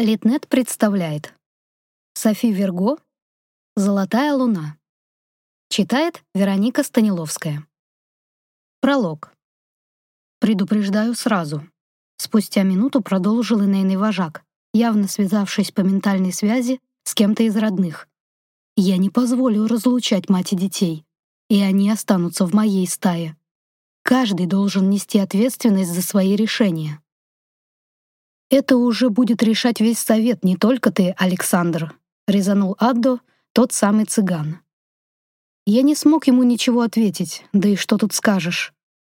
Литнет представляет. Софи Верго «Золотая луна». Читает Вероника Станиловская. Пролог. Предупреждаю сразу. Спустя минуту продолжил инейный вожак, явно связавшись по ментальной связи с кем-то из родных. Я не позволю разлучать мать и детей, и они останутся в моей стае. Каждый должен нести ответственность за свои решения. «Это уже будет решать весь совет, не только ты, Александр», — резанул Аддо, тот самый цыган. Я не смог ему ничего ответить, да и что тут скажешь.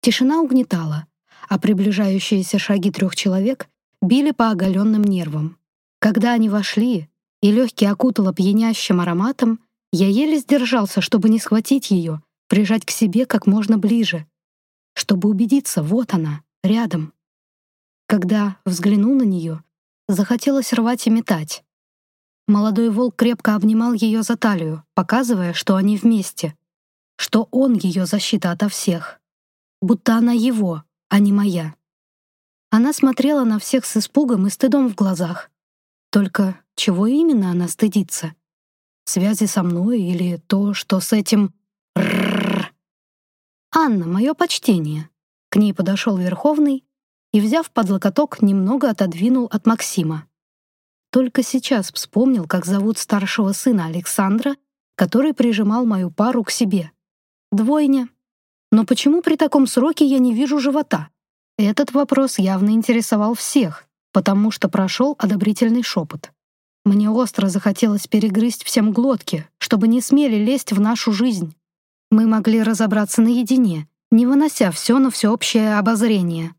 Тишина угнетала, а приближающиеся шаги трех человек били по оголенным нервам. Когда они вошли, и легкий окутало пьянящим ароматом, я еле сдержался, чтобы не схватить ее, прижать к себе как можно ближе, чтобы убедиться, вот она, рядом. Когда взглянул на нее, захотелось рвать и метать. Молодой волк крепко обнимал ее за талию, показывая, что они вместе, что он ее защита ото всех, будто она его, а не моя. Она смотрела на всех с испугом и стыдом в глазах. Только чего именно она стыдится? Связи со мной или то, что с этим... «Анна, мое почтение!» К ней подошел Верховный и, взяв под локоток, немного отодвинул от Максима. Только сейчас вспомнил, как зовут старшего сына Александра, который прижимал мою пару к себе. Двойня. Но почему при таком сроке я не вижу живота? Этот вопрос явно интересовал всех, потому что прошел одобрительный шепот. Мне остро захотелось перегрызть всем глотки, чтобы не смели лезть в нашу жизнь. Мы могли разобраться наедине, не вынося все на всеобщее обозрение.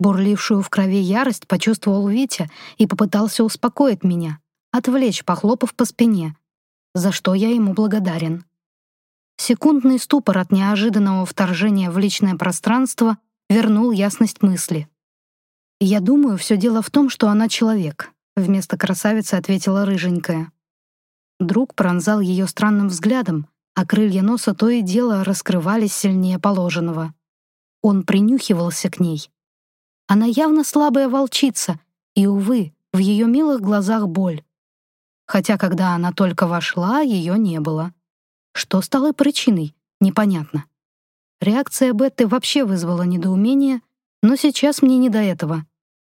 Бурлившую в крови ярость почувствовал Витя и попытался успокоить меня, отвлечь, похлопав по спине, за что я ему благодарен. Секундный ступор от неожиданного вторжения в личное пространство вернул ясность мысли. «Я думаю, все дело в том, что она человек», — вместо красавицы ответила рыженькая. Друг пронзал ее странным взглядом, а крылья носа то и дело раскрывались сильнее положенного. Он принюхивался к ней, она явно слабая волчица, и, увы, в ее милых глазах боль. Хотя, когда она только вошла, ее не было. Что стало причиной, непонятно. Реакция Бетты вообще вызвала недоумение, но сейчас мне не до этого.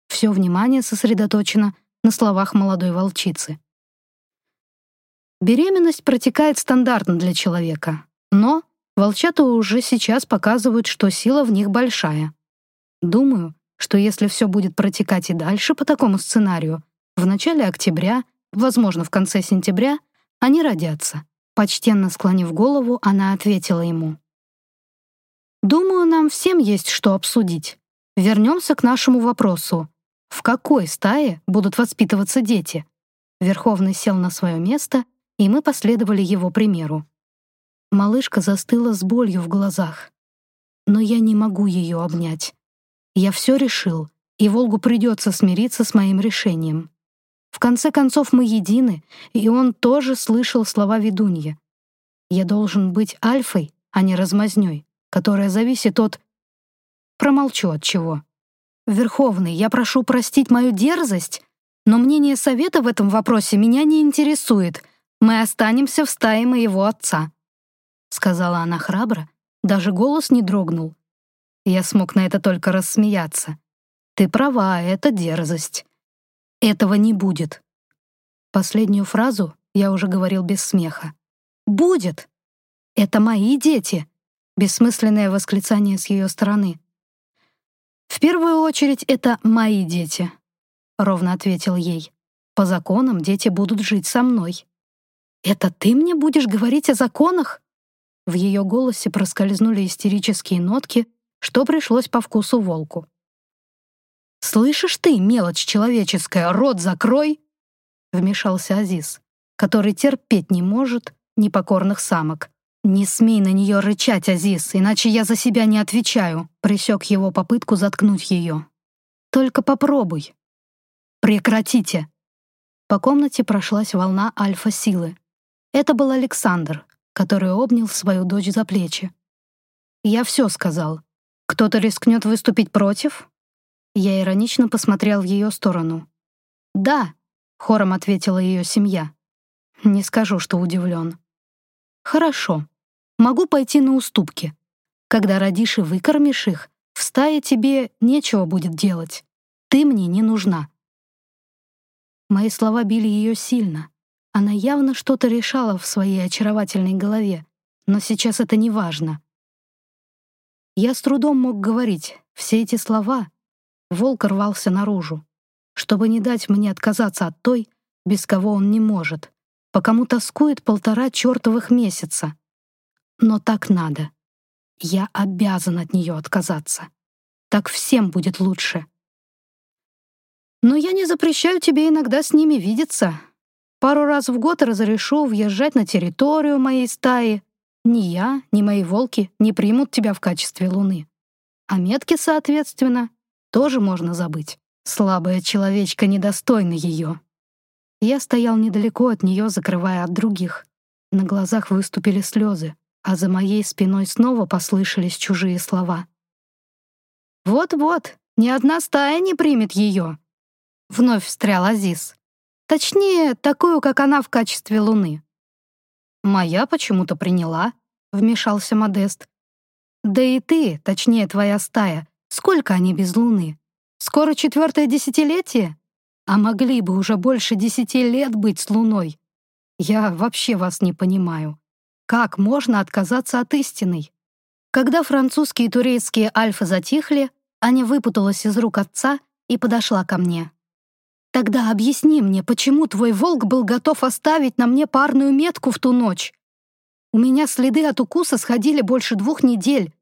Все внимание сосредоточено на словах молодой волчицы. Беременность протекает стандартно для человека, но волчата уже сейчас показывают, что сила в них большая. Думаю, что если все будет протекать и дальше по такому сценарию, в начале октября, возможно, в конце сентября, они родятся. Почтенно склонив голову, она ответила ему. «Думаю, нам всем есть что обсудить. Вернемся к нашему вопросу. В какой стае будут воспитываться дети?» Верховный сел на свое место, и мы последовали его примеру. Малышка застыла с болью в глазах. Но я не могу ее обнять. Я все решил, и Волгу придется смириться с моим решением. В конце концов, мы едины, и он тоже слышал слова ведунья. Я должен быть альфой, а не размазнёй, которая зависит от... Промолчу от чего. Верховный, я прошу простить мою дерзость, но мнение совета в этом вопросе меня не интересует. Мы останемся в стае моего отца», — сказала она храбро, даже голос не дрогнул, я смог на это только рассмеяться. Ты права, это дерзость. Этого не будет. Последнюю фразу я уже говорил без смеха. «Будет! Это мои дети!» Бессмысленное восклицание с ее стороны. «В первую очередь, это мои дети», — ровно ответил ей. «По законам дети будут жить со мной». «Это ты мне будешь говорить о законах?» В ее голосе проскользнули истерические нотки, что пришлось по вкусу волку. «Слышишь ты, мелочь человеческая, рот закрой!» Вмешался Азиз, который терпеть не может непокорных самок. «Не смей на нее рычать, Азиз, иначе я за себя не отвечаю», присек его попытку заткнуть ее. «Только попробуй». «Прекратите!» По комнате прошлась волна альфа-силы. Это был Александр, который обнял свою дочь за плечи. «Я все сказал. «Кто-то рискнет выступить против?» Я иронично посмотрел в ее сторону. «Да, — хором ответила ее семья. Не скажу, что удивлен. «Хорошо. Могу пойти на уступки. Когда родишь и выкормишь их, в стае тебе нечего будет делать. Ты мне не нужна». Мои слова били ее сильно. Она явно что-то решала в своей очаровательной голове, но сейчас это не важно. Я с трудом мог говорить все эти слова. Волк рвался наружу, чтобы не дать мне отказаться от той, без кого он не может, по кому тоскует полтора чертовых месяца. Но так надо. Я обязан от нее отказаться. Так всем будет лучше. Но я не запрещаю тебе иногда с ними видеться. Пару раз в год разрешу въезжать на территорию моей стаи. Ни я, ни мои волки не примут тебя в качестве луны. А метки, соответственно, тоже можно забыть. Слабая человечка недостойна ее. Я стоял недалеко от нее, закрывая от других. На глазах выступили слезы, а за моей спиной снова послышались чужие слова. «Вот-вот, ни одна стая не примет ее», — вновь встрял Азиз. «Точнее, такую, как она в качестве луны». «Моя почему-то приняла», — вмешался Модест. «Да и ты, точнее, твоя стая, сколько они без луны? Скоро четвертое десятилетие? А могли бы уже больше десяти лет быть с Луной. Я вообще вас не понимаю. Как можно отказаться от истины? Когда французские и турецкие альфы затихли, Аня выпуталась из рук отца и подошла ко мне. «Тогда объясни мне, почему твой волк был готов оставить на мне парную метку в ту ночь? У меня следы от укуса сходили больше двух недель.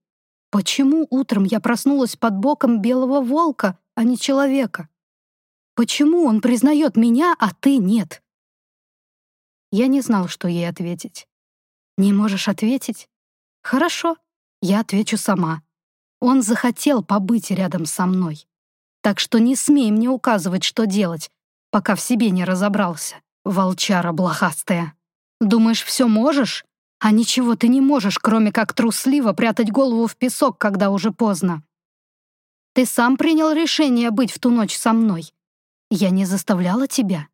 Почему утром я проснулась под боком белого волка, а не человека? Почему он признает меня, а ты нет?» Я не знал, что ей ответить. «Не можешь ответить? Хорошо, я отвечу сама. Он захотел побыть рядом со мной. Так что не смей мне указывать, что делать, пока в себе не разобрался, волчара блохастая. Думаешь, все можешь? А ничего ты не можешь, кроме как трусливо прятать голову в песок, когда уже поздно. Ты сам принял решение быть в ту ночь со мной. Я не заставляла тебя.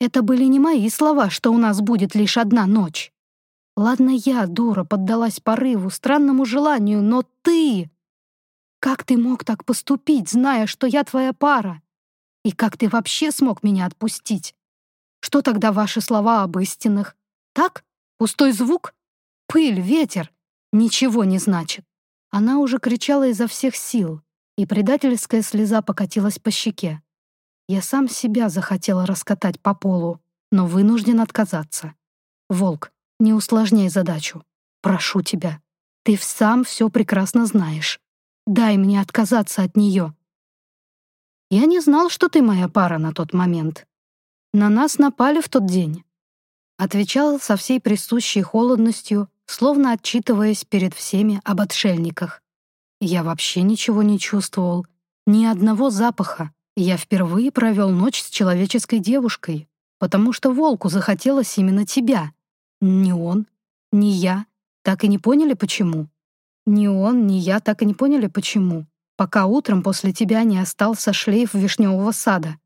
Это были не мои слова, что у нас будет лишь одна ночь. Ладно, я, дура, поддалась порыву, странному желанию, но ты... Как ты мог так поступить, зная, что я твоя пара? И как ты вообще смог меня отпустить? Что тогда ваши слова об истинных? Так? Пустой звук? Пыль, ветер? Ничего не значит. Она уже кричала изо всех сил, и предательская слеза покатилась по щеке. Я сам себя захотела раскатать по полу, но вынужден отказаться. Волк, не усложняй задачу. Прошу тебя. Ты сам все прекрасно знаешь. Дай мне отказаться от нее. Я не знал, что ты моя пара на тот момент. На нас напали в тот день. Отвечал со всей присущей холодностью, словно отчитываясь перед всеми об отшельниках. Я вообще ничего не чувствовал, ни одного запаха, я впервые провел ночь с человеческой девушкой, потому что волку захотелось именно тебя. Ни он, ни я так и не поняли, почему. Ни он, ни я так и не поняли, почему, пока утром после тебя не остался шлейф вишневого сада.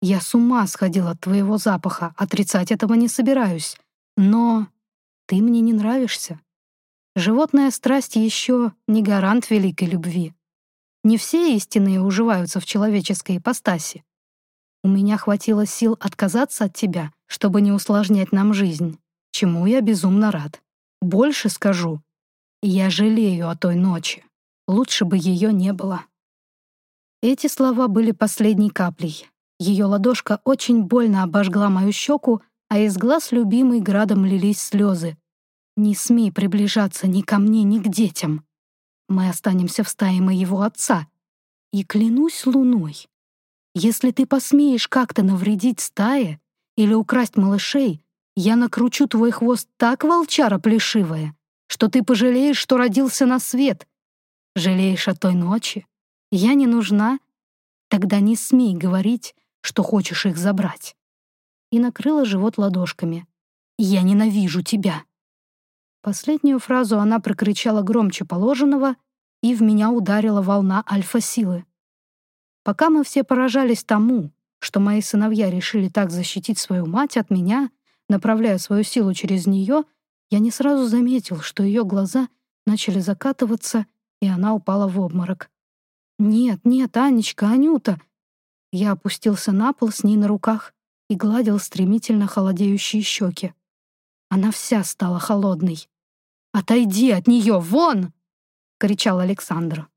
Я с ума сходил от твоего запаха, отрицать этого не собираюсь. Но ты мне не нравишься. Животная страсть еще не гарант великой любви. Не все истинные уживаются в человеческой ипостаси. У меня хватило сил отказаться от тебя, чтобы не усложнять нам жизнь, чему я безумно рад. Больше скажу. Я жалею о той ночи. Лучше бы ее не было. Эти слова были последней каплей. Ее ладошка очень больно обожгла мою щеку, а из глаз любимой градом лились слезы. «Не смей приближаться ни ко мне, ни к детям. Мы останемся в стае моего отца. И клянусь луной, если ты посмеешь как-то навредить стае или украсть малышей, я накручу твой хвост так, волчара плешивая, что ты пожалеешь, что родился на свет. Жалеешь о той ночи? Я не нужна? Тогда не смей говорить, что хочешь их забрать. И накрыла живот ладошками. Я ненавижу тебя. Последнюю фразу она прокричала громче положенного, и в меня ударила волна альфа-силы. Пока мы все поражались тому, что мои сыновья решили так защитить свою мать от меня, направляя свою силу через нее, я не сразу заметил, что ее глаза начали закатываться, и она упала в обморок. «Нет, нет, Анечка, Анюта!» Я опустился на пол с ней на руках и гладил стремительно холодеющие щеки. Она вся стала холодной. «Отойди от нее, вон!» — кричал Александр.